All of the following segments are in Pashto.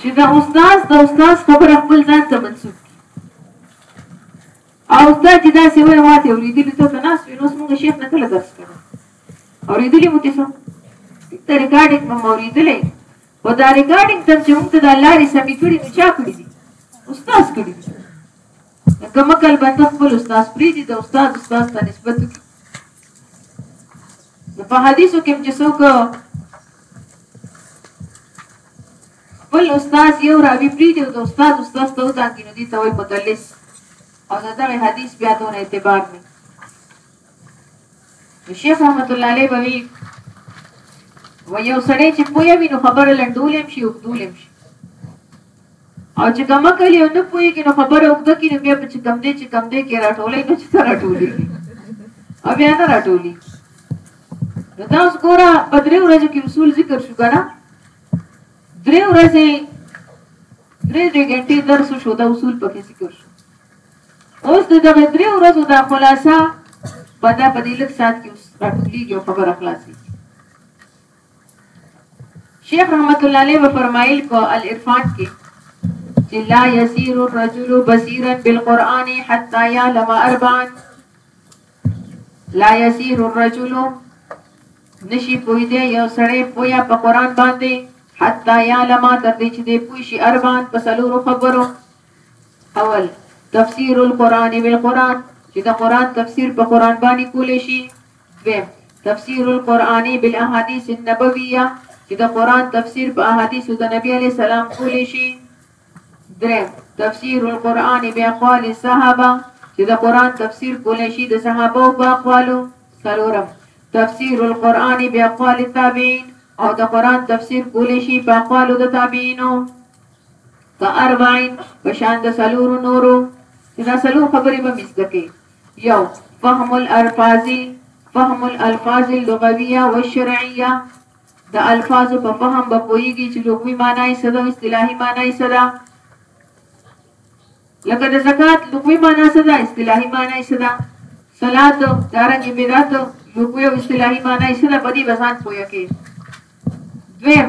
چې د استاد د استاد خبره خپل ځان ته منسوب او استاد چې دا سی وای ماته اوریدلی ته نه ناس وینوس موږ شیخ نه کله درس کړو اوریدلی مو تاسو ته ریکارډینګ مو اوریدلی او دا ریکارډینګ تر چې موږ ته د لارې سمې کړې نو چا کړې دي استاد کړې دي کومه کله به خپل استاد پری دي د استاد استاد ته نسبت وکړي نو په حدیثو کې چې څوک خپل استاد یو راوی پریږدي او د استاد استاد ته وتانګي نو دي ته وایي مدلس او دا دغه حدیث بیا دونه اعتبار نه شیخ رحمت الله علیه وی و یو سړی چې پوهه وي نو خبره لنډولم شي او دولم شي او چې کوم عقل یو نه پوهیږي نو خبره اوږده کړي بیا په چې کوم دی چې کوم دی کې راټولې نو چې څه راټولېږي او بیا نه راټولي نو دا اوس ګوره په درې ورځو کې اصول ذکر شو کنه درې ورځې درې درې ګنټې درس شو دا اصول پکې ذکر شو اوس د دغه درې ورځو دا خلاصه په دا په دې لږ ساعت کې اوس راټولېږي او خبره خلاصېږي شیخ رحمت الله علیه به فرمایل په العرفان کې چې لا يسير الرجل بصيرا بالقران حتى يعلم اربعا لا يسير الرجل نشي پوي دی یو سړی پویا په قران باندې حتا یا لما تر دې چې دی پوي شي اربان په سلورو خبرو اول تفسیر القران بالقران چې د قران تفسیر په قران باندې کول شي دویم، تفسیر القرآن بالاحادیث النبویه، چې د قرآن تفسیر په احادیثو د نبی علیه السلام کولی شي. دریم، تفسیر القرآن باقوال الصحابه، چې د قرآن تفسیر کولی شي د صحابو په اقوالو. څلورم، تفسیر القرآن باقوال التابعین، او د قرآن تفسیر کولی شي په اقوالو د تابعینو. کأربعین، په شان د څلورو نورو، چې دا څلور خبرې به مې زده کړي. یو، فهم الالفاظ فهم الالفاظ اللغویه والشرعیه د الفاظو په فهم به پوهیږي چې لغوي معنی څه ده او اصطلاحي معنی څه ده لکه د زکات لغوي معنی څه ده اصطلاحي معنی څه ده صلات دارنګ عبادت لغوي او اصطلاحي معنی څه ده په دې بسان پوهه کې دویم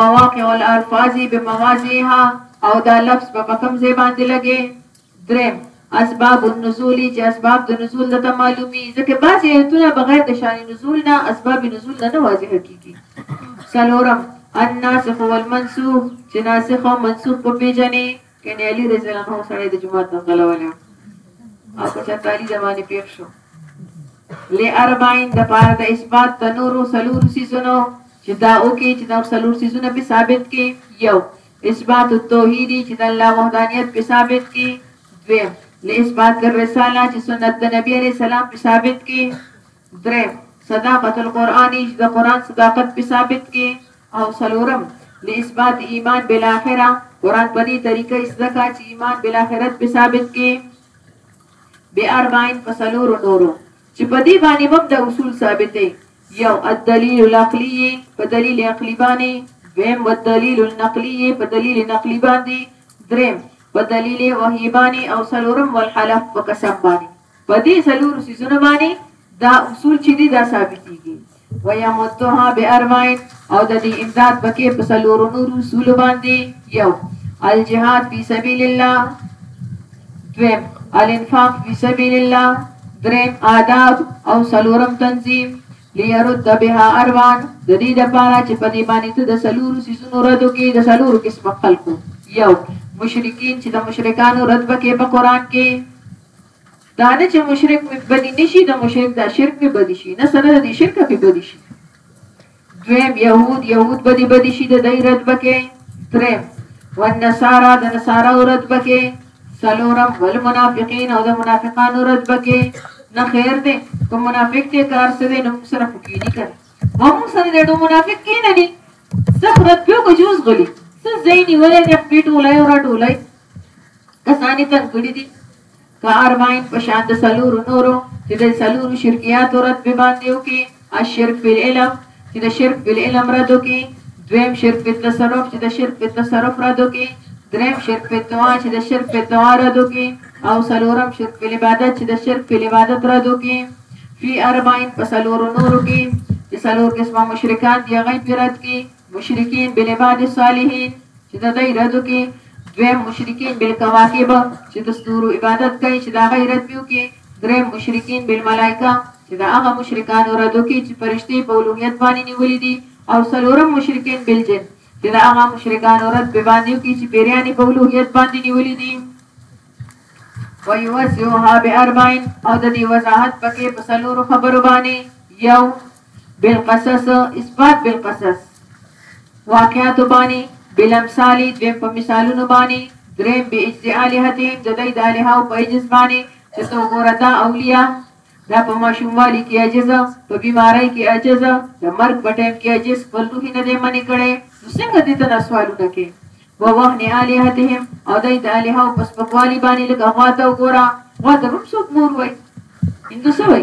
مواقع الالفاظ بمواضعها او دا لفظ په کوم ځای باندې لګي دریم، اسباب النزول، چې اسباب د نزول درته معلوم وي، ځکه بعضې ایتونه بغیر د شان نزول نه، اسباب نزول نه نه واضح کېږي. څلورم، الناسخ والمنسوخ، چې ناسخ او منسوخ په پېژنې، یعنې علي رضی الله عنه سړی د جومات نه ځغلولی او که چا تعلي د باندې پېښ شو. لاربعین د پاره د اثبات د نورو څلورو سیزونو چې دا وکړي چې دا څلور سیزونه به ثابت کړي یو اثبات التوحید چې د الله وحدانیت په ثابت کی دویم له اثبات الرساله چې سنت د نبی علی السلام په ثابت کی دریم صداقت القرآن چې د قرآن صداقت په ثابت کی او سلورم له اثبات ایمان بالاخره قرآن په دې طریقه اسدکا چې ایمان بالاخرت په ثابت کی به اربعین فسلور نورو چې په دې باندې موږ د اصول ثابتې یو الدلیل العقلی په دلیل عقلی باندې دویم والدلیل النقلی په دلیل نقلی باندې دریم په دلیل وحی باندې او سلورم والحلف په قسم باندې په دې سلور سيزونه باندې دا اصول چې دي دا ثابتيږي ويمدها باربعين او د دې امداد پکې په سلور نور اصول باندې یو الجهاد فی سبیل الله دویم، الانفاق فی سبیل الله، دریم، آداب او څلورم، تنظیم، لیرد بها اروان، د دې لپاره چې په دې باندې ته د څلورو څیزونو رد وکړې، د څلورو قسمه خلکو، یو، مشرکین چې د مشرکانو رد به کې په قرآن کې، دا نه چې مشرک مې بدی نشي، د مشرک دا شرک مې بدی شي، نه سره د دې شرکه مې بدی شي، دویم یهود یهود بدی بدی شي د دای رد بکې دریم والنصارا د نصارا رد بکې سلورم والمنافقین او د منافقانو رد بکې نه خیر دی کوم منافق دې کار څه دی نو سره فکر دي کړ هم سره دې نو منافق کې نه دي څخه رد پیو کو جوز غلي څه زینی ولې دې پیټولای او راټولای کسانی تنګړي دي که اربعين په شان د څلورو نورو چې د څلورو شرکياتو رد به باندې وکړي، الشرک فی العلم چې د شرک فی العلم رد وکړي، دويم شرک فی التصرف چې د شرک فی التصرف رد وکړي، دريم شرک فی الدعا چې د شرک فی الدعا رد وکړي او څلورم شرک فی العبادت چې د شرک فی العبادت رد وکړي. فی اربعين په څلورو نورو کې چې څلور قسمه مشرکان دي هغه يې پرې رد کړي. مشرکین بالعباد الصالحین چې د دې ردو کې دویم مشرکین بالکواکب چې د ستورو عبادت کوي چې دا غیرت پیو کې دریم مشرکین بالملائکه چې دا هغه مشرکانو ردو کې چې فرشتي په اولوهیت باندې نیولې دي او څلورم مشرکین بالجن چې دا هغه مشرکانو رد په باندې کې چې پیریانې په اولوهیت باندې نیولې دي ويوسعها بأربعين او د دې وضاحت پکې په څلورو خبرو باندې یو بالقصص اثبات بالقصص واقعاتو باندې بالامثال دویم په مثالونو باندې دریم به اجز الہتهم د دې د الها او په اجز باندې چې تو ګوره دا اولیاء دا په ماشوموالي کې عجز په بیماری کې عجز د مرګ په ټیم کې عجز په لوهي نه دی منی کړي نو څنګه دې ته سوالونه کې و وهن الہتهم او دای د الها او پس پکوالی باندې لکه غواته وګوره غواته هم څوک مور وای هندو سوي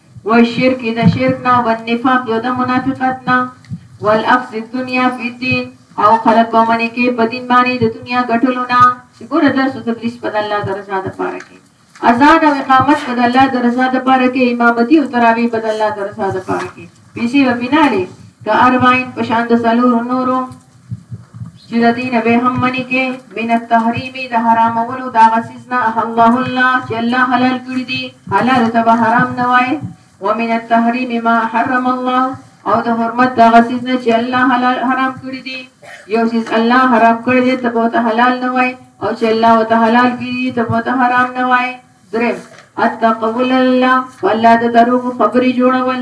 والشرک د شرک نه والنفاق یو د منافقت نه والاخذ الدنيا في الدين او خلق ومنی کې په دین باندې د دنیا ګټلو نه چې ګوره درس او تدریس په الله د رضا د پاره کې اذان او اقامت په الله د رضا د پاره کې امامتي او تراوی په الله د رضا د پاره کې پیسې و بناله که ارواین پشان د سلور نورو چې د دې نه به هم مني کې من التحریم د حرامولو د هغه څیز نه الله الله چې الله حلال کړي دي حلال ته به حرام نه وایي ومن التحریم ما حرم الله او د حرمت د هغه څیز نه چې الله حلال حرام کړي دي یو څیز الله حرام کړي دي ته به ته حلال نه وایي او چې الله وته حلال کړي دي ته به ته حرام نه وایي دریم اتقول الله والله د دروغ خبرې جوړول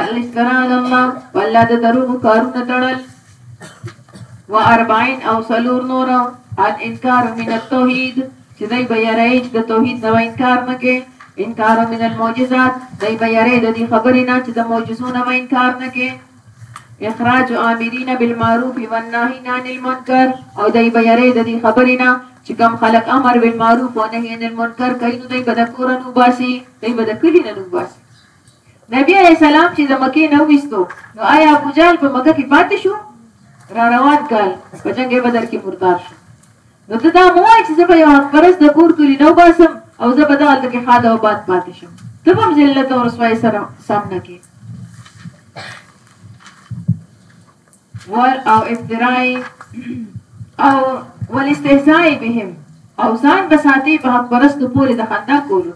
الاسترال الله والله د دروغ کارونه تړل و 40 او سلور نور ان انکار من التوحید چې دای به یری د توحید نو انکار مکه انکار من المعجزات دای به یری د دې خبرې نه چې د معجزو نو انکار مکه اخراج آمرین بالمعروف والناهین عن المنکر او دای به یری د دې خبرې نه چې کوم خلک امر بالمعروف او نهی عن المنکر کوي نو دای به د کور نو باسي دای به د کلی نو باسي نبی علیہ السلام چې د مکې نه وستو نو آیا ابو جهل په مکه کې پاتې شو را روان کال په جنگ بدر کې مردار شو نو ته دا مه وایه چې زه به یو حق پرست د کور کلي نه وباسم او زه به دغلته کې ښاد او اباد پاتې شم. ته به هم ذلت او رسوایۍ سره سامنا کې. ور او افترای او والاستهزاء بهم او ځان به ساتي په حق پرستو پورې د خندا کولو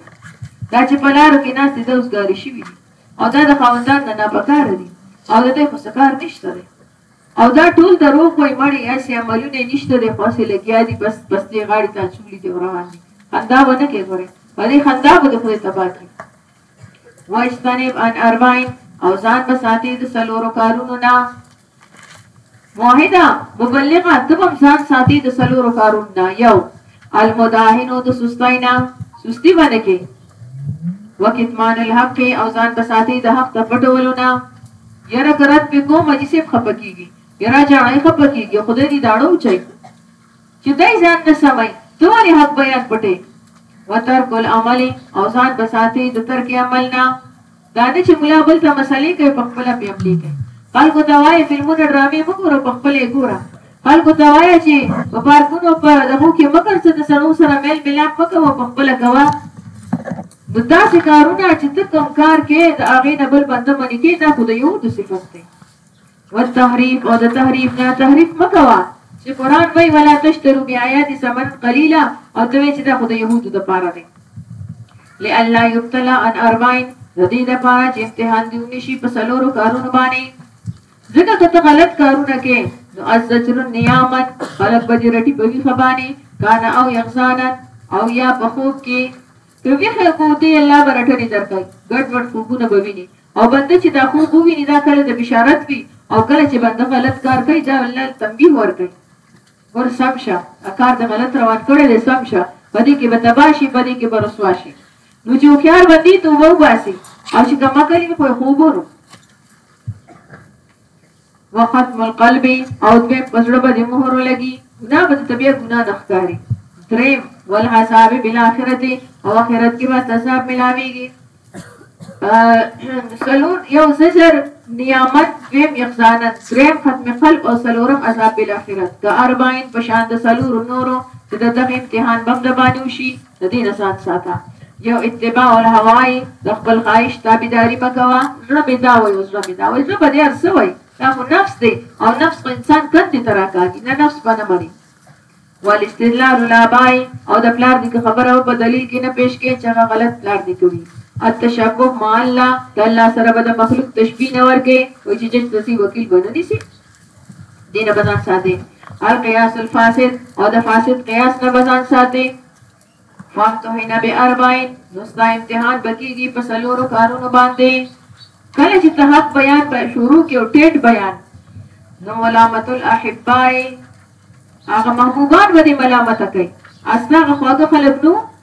دا چې په لارو کې ناست دي اوسګاري شوي دي او دا د خاوندان نه ناپکاره دي او د دوی خو څه کار نشته دی او دا ټول دروغ وای مړی اسی عملونه یې نشته دی خو اسی لګیا دی بس بس دی غاړی ته اچولی دی او روان دی خندا به نه کوي ګورې په دې خندا به د خدای تباه کړي واجتنب ان اربعین او ځان به ساتي د سلورو کارونو نه موحده مبلغه ته به ځان ساتي د سلورو کارونو نه یو المداهنو د سستای نه سستی باندې کې وکتمان الحق او ځان به ساتي د حق د پټولو نه یره که رد پې کوم حاجي صاحب خپه کېږي یره جاڼی خپه کېږي خدای دې داړه وچوي چې دی ځان نه سموي ته ولې حق بیان پټې وترک العمل او ځان به ساتي د ترک عمل نه دا نه چې ملا بل ته مسالې کوي په خپله پې عملي کوي خلکو ته وایې فلمونه ډرامې مه ګوره په خپله یې ګوره خلکو ته وایه چې په پارکونو په دغو کې مه ګرځه د سړو سره میل ملاپ مه کوه په خپله کوه نو داسې کارونه چې ته کوم کار کې د هغې نه بل بنده منې کې دا خو د یهودو صفت دی والتحریف او د تحریف نه تحریف مه کوه چې قرآن وایي ولا تشترو بیااتي ثمن قلیلا او ته وایي چې دا خو د یهودو دپاره دی لئلا یبتلا ان اربعین د دې دپاره چې امتحان دې ونشي په څلورو کارونو باندې ځکه که ته غلط کارونه کې نو الزجر النیامت خلق به دې رټي په ویښه باندې کانا او یغزانا او یا په خوب کې که ویښه کو دې الله به رټلې درکړي ګډ وډ خوبونه به ویني او بنده چې دا خوب وویني دا کله د بشارت وي او کله چې بنده غلط کار کوي دا الله تنبیه ورکوي ګور سم شه دا کار د غلط روان کړی دی سم شه په دې کې به تباه شي په دې کې به رسوا شي نو چې هوښیار بندي توبه وباسي او چې کومه کوي خو یې خوب ورو وختم القلب او دویم په زړه به دې مهر ولګي ګناه به ته بیا ګناه نه ښکاري دریم والحساب بالآخرت او آخرت کې به عذاب ملاويږي سلور یو زجر نیامت دویم اخزانت دریم ختم قلب او سلورم عذاب بالآخرت د اربعین په شان د سلور نورو چې د دغه امتحان بم د باندې وشي د دې نه ځان ساته. یو اتباع الهوا یې، د خپل خواهش تابعداري مه کوه، زړه مې دا وایي او زړه مې دا وایي، زړه به دې هر څه وایي، دا خو نفس دی او نفس خو انسان کندې ته راکاږي، نه نفس به نه منې. والاستدلال الاباء او د پلار نیکه خبره به په دلیل کې نه پیش کوې چې هغه غلط پلار نیکه وي. التشبه مع الله، د الله سره به د مخلوق تشبیه نه ورکوې، وایي چې جج ته ځي وکیل به نه نیسي. دې نه به ځان ساتي القیاس الفاسد او د فاسد قیاس نه به ځان ساتي فامتحن باربعین نو ستا امتحان به کېږي په څلورو کارونو باندې کله چې ته حق بیان په شروع کې او ټیټ بیان نو ملامت الاحبای هغه محبوبان به دې ملامت کوي اصلا خواږه خلک نو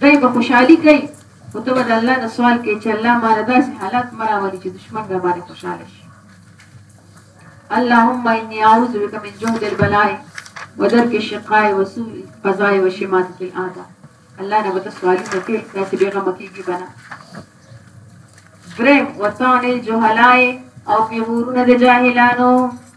دی به خوشحالي کوي، خو ته به د الله نه سوال کوې چې الله ماله داسې حالات مه راولي چې دښمن راباندې خوشحاله شي. اللهم اني اعوذ بك من جهد البلاء ودرك الشقاء وسوء القضاء وشماتة الاعداء الله نه بده سوالي نه کوي داسې بېغمه کېږي به نه درېم وطعن الجهلاء او پېغورونه د جاهلانو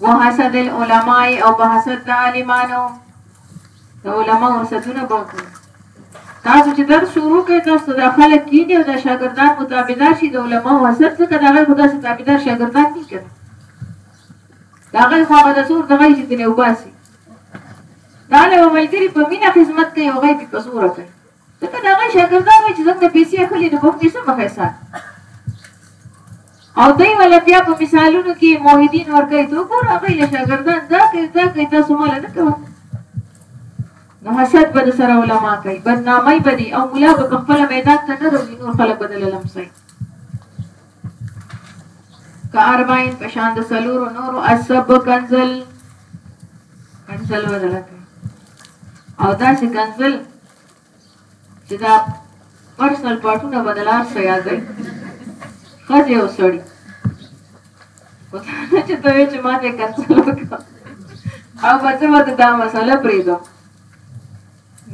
وحسد العلماء او بحسد د عالمانو د علماء حسدونه به وکړي تاسو چې درس شروع کړئ تاسو د خلک کینې او د شاګردان متابعدار شي د علماء حسد څخه د هغه خدا سي تابعدار شاګردان دي کړه دا غي خو هغه د سور د غي چې دی وباسي دا له ملګری په مینه خدمت کوي او غي په سور کوي ځکه د هغه شاګردان وي چې زموږ نه پیسې اخلي نو مفتي څومره حساب او دوی ولا بیا په مثالونو کې موحدین ورکوي ته ګور هغه له شاګردان دا کوي دا کوي تاسو مال نه کوي نو حسد به سره علما کوي بدنامي به دي او مولا به خپل میدان ته نه روي نور خلک بدل لمسي کارباین په شان د سلورو نورو اسب کنزل کنزل وزل او دا چې کنزل چې دا پرسنل پارټونه بدلار سره یاد دی خځه او سړی او دا چې ته چې ما ته کنسل وکړه او بچو ته دا مسله پریدو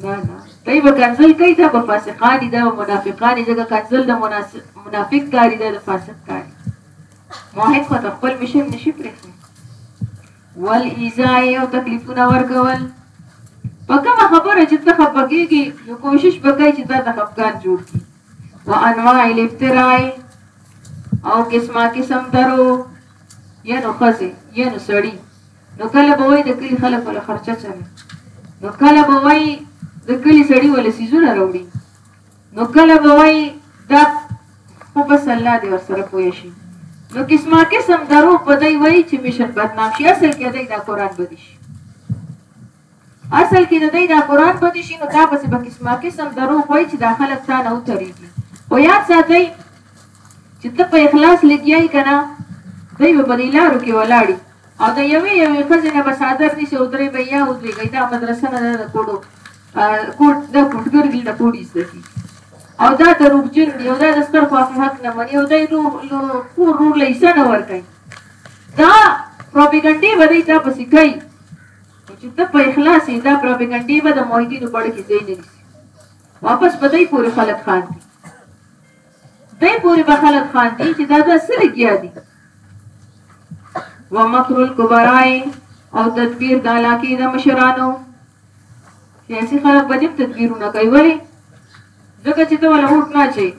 نه نه دی به کنزل کوي دا به فاسقان دي دا به منافقان دي ځکه کنزل د منافق کاری ده د فاسق کاری موحد خو د خپل مشن نشي پرېښی ول ایزا یو تکلیفونه ورکول په کومه خبره چې ته خپه کېږي نو کوشش وکړئ چې دا د خپګان جوړ کړي و انواع الافتراء او قسمه قسم درو یا نو خزه یا نو سړی نو کله به وای د کلی خلک ول خرچه چلی نو کله به وای د کلی سړی ول سيزونه راوړي نو کله به وای دا خو بس الله دې ورسره پوي شي نو قسمه قسم درو په دی وای چې مشن بدنام شي اصل کې دی دا قران بدی شي اصل کې د دوی دا قرآن بدي شي نو تا پسې به قسما قسم دروغ وایي چې دا خلک تا نه وتریږي خو یاد ساتئ چې ته په اخلاص لګیای کنه دوی به په دې لارو کې ولاړي او د یوې یوې ښځې نه به څادر نیسي او درې به یا ودرېږي دا مدرسه نه ده د کوډو کوټ د کوټګر دي د کوډي زده کي او دا دروغجن دی او دا د ستر خواخې حق نه مني او دا یې کور رور له حصه نه ورکوي دا پروپیګنډې به دی دا پسې کوي خو چې ته په اخلاص یې، دا پراپیګنډې به د محیطینو په اړه کې ځای نه نیسي. واپس به دی پورې خلک خاندي. دی پورې به خلک خاندي چې دا دا څه لګیا دي. ومکر الکبرای او تدبیر د علاقې د مشرانو سیاسي خلک به دیم تدبیرونه کوي ولې ځکه چې ته ولا ووټ نه اچوي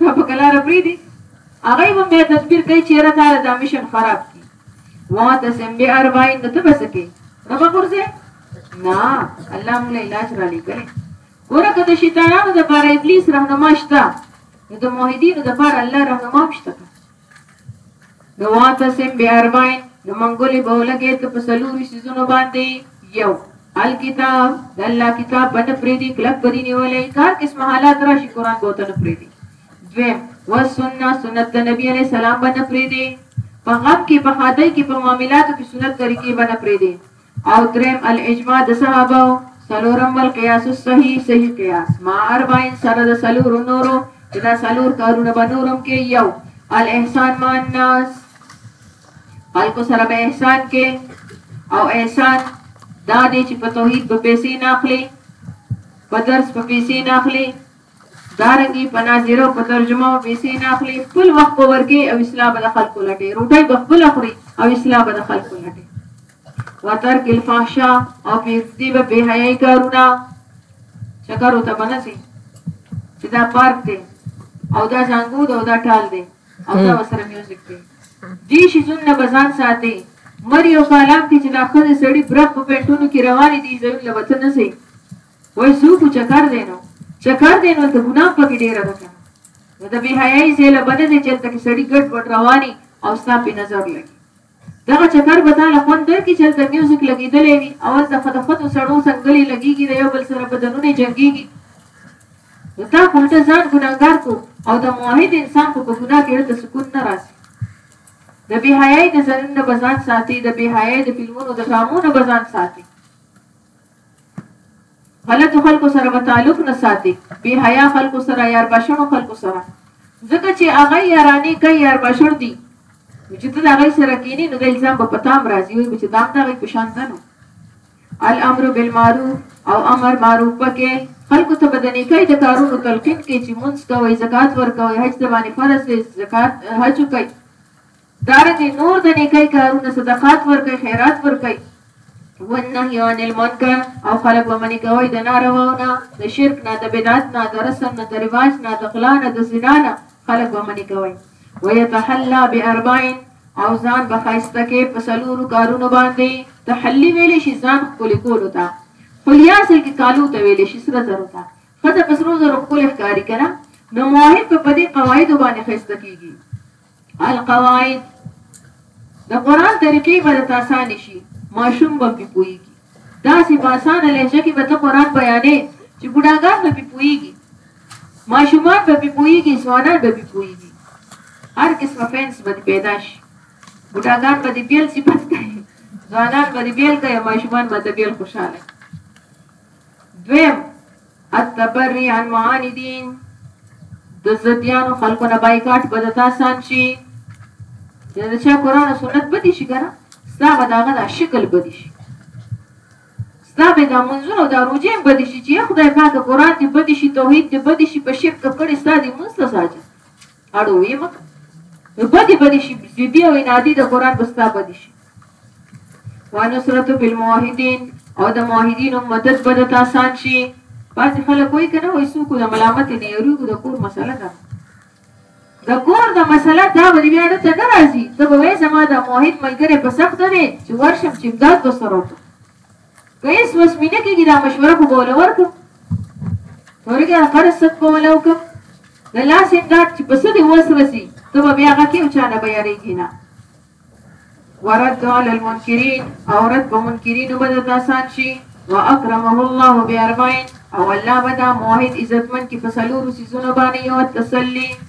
دا په کلاره پریدی هغه هم بیا تدبیر کوي چې یاره تاله دا مشن خراب کی واعتصم باربعین نو ته به څه کوې نه به غورځې نه الله موږ له علاج را لېږلی ګوره که د شیطانانو دپاره ابلیس رهنما شته نو د موحدینو دپاره الله رهنما هم شته د معتصم بی اربعین د منګولې به ولګېد که په څلورو سیزونو باندې یو الکتاب د الله کتاب به نه پرېږدي کلک به دې نیولی که هر قسمه حالات راشي قرآن به ورته نه پرېږدي دویم والسنه سنت د نبي علیه السلام به نه پرېږدي په غم کې په ښادۍ کې په معاملاتو کې سنت طریقې به نه پرېږدي او دریم الاجماع د صحابه او سلورم والقیاس الصحیح صحیح قیاس ما اربعین سره د سلور نورو چې دا سلور کارونه به نورم کې یو الاحسان ما الناس خلکو سره به احسان کې او احسان دا دی چې په توحید په پیسې نه اخلي په درس په پیسې نه اخلي دارنګي پنا زیرو په ترجمه او پیسې نه اخلي خپل وخت په ورکه او اصلاح به خلکو لټي روټي به خپل اخري او اصلاح به خلکو لټي وتر کل فحشا او پیږدي به به حیاي کارونه چکر او تبنه سي چې دا پارک دی او دا زنګو دا دا ټال دی او دا وسره میوزیک دی دې شي څنګه بزان ساتي مری او کالام کې چې دا خزه سړی برخ په پټونو کې روانې دي ځای لوته نه سي وای څوک خو چکر دی نو چکر دی نو ته ګناه پکې ډېره ده کنه نو د بې حیايي ځای له بنه دی چې هلته کې سړي ګډ وډ رواني او ستا پې نظر لګي دغه چکر به تا له خوند درکړي چې هلته میوزیک لګېدلی وي او هلته ښه د ښځو سړو څنګلې لګېږي د یو بل سره بدنونه جنګېږي نو تا خو الټه ځان ګناهګار کو او د موحد انسان خو په ګناه کې هلته سکون نه راځي د بې حیايي د ظلم نه به ځان ساتي د بې حیايي د فلمونو د ډرامو نه به ځان ساتي غلطو خلکو سره به تعلق نه ساتي بی حیا خلکو سره یار باشړو خلکو سره ځکه چې هغه یارانی کوي یار باشړ دي چې ته هغه سره کینی نو د الزام په پتام راځي وي چې دام دغه په شان ده نو الامر بالمعروف او امر معروف پکې خلکو ته بدنې کوي د کارونو تلقین کې چې مونږ کوي زکات ورکوي حج د باندې فرض دی زکات حج کوي دارنګه نور د نیکۍ کارونه صدقات ورکوي، خیرات ورکوي. والنهی عن المنکر او خلک به منع کوي د نارواو نه، د شرک نه، د بدعت نه، د رسم نه، د رواج نه، د غلا نه، د زنا نه خلک به منع کوي. ویتحلی باربع او ځان به ښایسته کوي په څلورو کارونو باندې. تحلی ویلی شي ځان ښکلی کولو ته. حلیه اصل کې کالو ته ویلی شي، سره زرو ته. ښځه په سرو زرو ښکلې ښکاري کنه نو موحد به په دې قواعدو باندې ښایسته کیږي. القواعد د قران طریقې به درته اسانه شي ماشوم به پې پوهیږي داسې په اسانه لهجه کې به ته قران بیانې چې بوډاګان به پې پوهیږي ماشومان به پې پوهیږي ځوانان به پې پوهیږي هر قسمه فینس به پیدا شي بوډاګان به دې بیل صفت کوي ځوانان به دې بیل کوي ماشومان به دې بیل خوشاله دویم التبري عن معاندين د زديانو خلکو نه بایکاټ به د تاسان شي د چا قران او سنت بدی شي کنه ستا به داغه دا شکل بدی شي ستا به دا منځونو دا روجې بدی شي چې خدای پاک قران دې بدی شي توحید دې بدی شي په شرک کړي ستا دې مونږ ته ساجه اړو وي مکه نو بدی بدی شي جدي او انادي د قران بستا بدی شي وانصرت بالموحدین او د موحدین مدد بد تاسان شي بعض خلک وایي کنه وایي څوک د ملامت نه یریږي د کور مسله ده د کور د مسله دا به بیا ته نه راځي ته به وایې زما د موحد ملګری په سخت دی چې ورشم چې امداد به سره وکړم که هیڅ وس مې نه کېږي دا مشوره خو به وله ورکړم ورګه قرض څنګه به وله وکړم د لاس امداد چې په څه دې وس رسي ته به بیا هغه کې او چا نه به یارېږي نه ورد علی المنکرین او رد په منکرینو به د آسان شي واکرمه الله باربعین او الله به دا موحد عزتمن کې په څلورو سیزونو باندې یو تسلی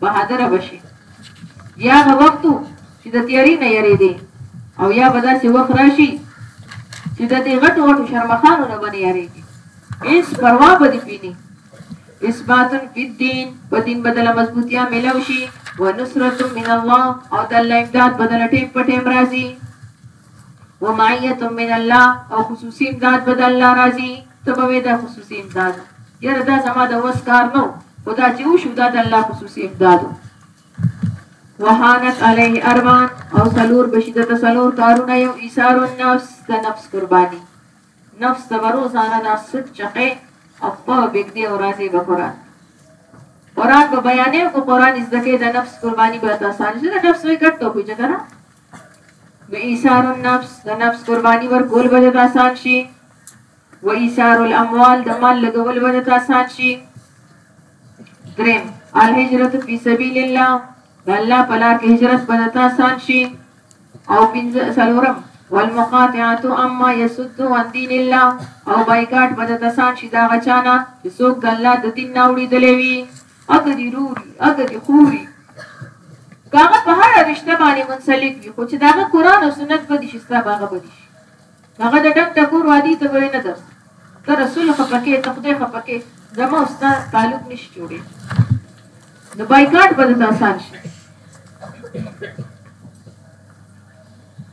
بهادره به شي. یا به وخت و چې د تیاري نه یریدې او یا به داسې وخت راشي چې د دې غټو غټو شرمخانو نه به نه یریږي. هیڅ پروا به دې پې ني. اثبات فی الدین په دین بدله مضبوطیا ملو شي و نصرت من الله او د الله امداد بدله ټیم په ټیم راځي. ومعیة من الله او خصوصي امداد به د الله راځي ته به وې دا خصوصي امداد یاره دا زما د وس کار نو خدا چې وشو دا د الله خصوصي امداد وهانت علیه اربان او سلور بشید ته سلور کارونه یو ایثار النفس د نفس قربانی نفس د ورو زانه د سټ چقه او په بګدی او راځي به قران قران په بیانې او قران زده کې د نفس قربانی به تاسو نه نفس وي کټ ته کوی چې کنه نو ایثار النفس د نفس قرباني ورکول به درته آسان شي و ایثار الاموال د مال لګول به درته آسان شي دریم الهجرت فی سبیل الله د الله په لار کې هجرت به درته آسان شي او پنځه څلورم والمقاطعات اما يسد عن دين الله او بایکاټ به درته آسان شي دا غچانا چې څوک د الله د دین نه وړي دلوي اګه دي روري اګه دي خوري که هغه په هره رشته باندې منسلک وي خو چې د هغه قرآن او سنت بدي شي ستا به هغه بدي شي هغه د ډک ټکور وادي ته به یې نه درځي ته رسول خفه کې ته خدای خفه کې زما او ستا تعلق نه شي جوړېږي نو بایکاټ به درته اسان شي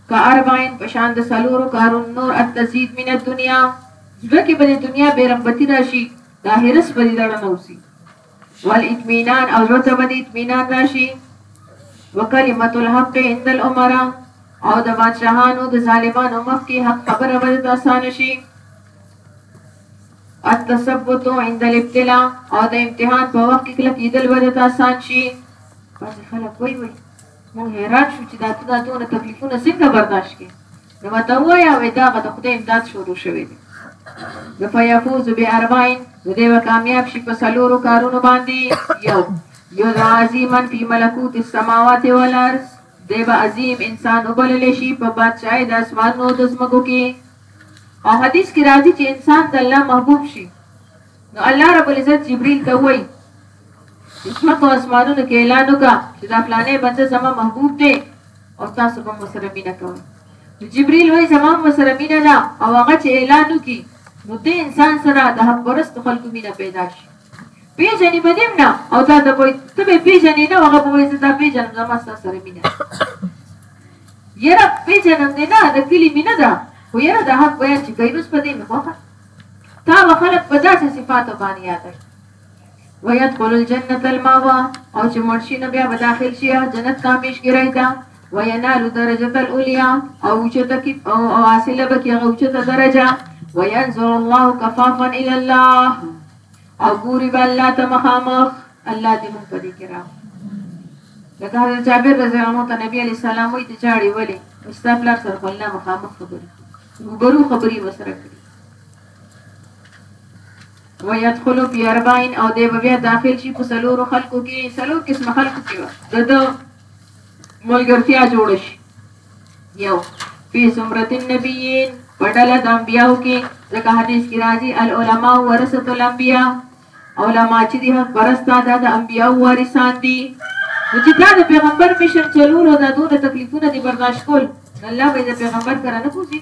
که اربعین په شان د څلورو کارونو نور التزید من الدنیا زړه کې به د دنیا بې رغبتي راشي دا حرص په دې اړه نه اوسي والاطمینان او زړه ته به دې اطمینان راشي وکلمة الحق عند الامرا او د بادشاهانو د ظالمانو مخکې حق خبره به درته اسانه شي التثبت عند الابتلاء او د امتحان په وخت کې کله کېدل به درته اسان شي بعضې خلک وایي وایي مونږ حیران شو چې دا ته دا دونه تکلیفونه څنګه برداشت کړې نو ورته ووایه وایي داغه د خدای امداد شروع شوی دی نو فیفوز باربعین نو دی به کامیاب شي په څلورو کارونو باندې یو یو د عظیمن فی ملکوت السماوات والارض دی به عظیم انسان وبلل شي په بادشاهي د اسمانو د ځمکو کې او حدیث کې راځي چې انسان د الله محبوب شي نو الله رب العزت جبريل ته وایي چې څوک اسمانونو کې اعلان وکړه چې دا فلانه بنده زما محبوب دی او تاسو به هم ورسره مینه کوئ. د جبري لوی زما هم ورسره مینه ده او هغه چې اعلان وکړي، نو دې انسان سره د حق پرستو خلکو مینه پیدا شي. پېژني به دې هم نه او تا ته به وایي، ته به یې پېژنې نه او هغه به وایي، زه تا پېژنم، زما ستا سره مینه ده. یاره پېژنم دې نه، د کلي مې نه ده، خو یاره د حق بیان چې کوي، بس په دې مې خوښه. تا به خلک په داسې صفاتو باندې یادوي. ويدخلو الجنة الماوى او چې مړ شي نو بیا به داخل شي جنت ته همیشګرۍ ته وینالو درجة العلیا او اوچته کی او حاصله به کی هغه اوچته درجه وینظر الله کفافا الی الله او ګوري به الله ته مخامخ الله دې موږ پدې کې راو لکه حضرت جابر رضی الله عنه ته نبی علی السلام وی ته چاړي ولی استاد پلار سره خپل نه مخامخ خبرې وګورو خبرې وسره کړې ويدخل في اربع او دی به بیا داخل شي په څلورو خلکو کې څلور قسمه خلکو کې به د ده ملګرتیا جوړه شي یو فی زمرت النبیین په ډله د انبیاو کې ځکه حدیث کې راځي العلماء ورثه الانبیاء علما چې دي حق پرستا دا د انبیاو وارثان دي نو چې دا د پیغمبر مشن چلولو دا دونه تکلیفونه دي برداشت کول الله به د پیغمبر سره نه کوزي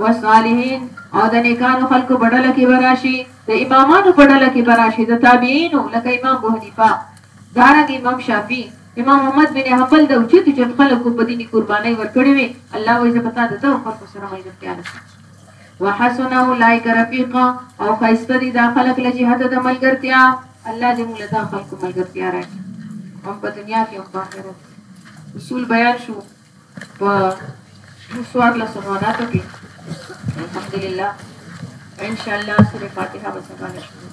والصالحین او د نیکانو خلکو په ډله کې به راشي، د امامانو په ډله کې به راشي، د تابعینو لکه امام ابوحنیفه، دارنګه امام شافعي، امام احمد بن حنبل د اوچت اوچت خلکو په دیني قربانۍ ورکړې وې، الله وایي زه به تا د دغو خلکو سره ملګرتیا نصیب کړم. وحسن اولئک رفیقا او ښایسته دي دا خلک له جهته د ملګرتیا، الله دې موږ له دغه خلکو ملګرتیا راکړي هم په دنیا کې هم په آخرت کې. اصول بیان شو. په څوار لسو رکعاتو کې الحمدلله ان شاء الله سورې فاتحه به سبا نه شروع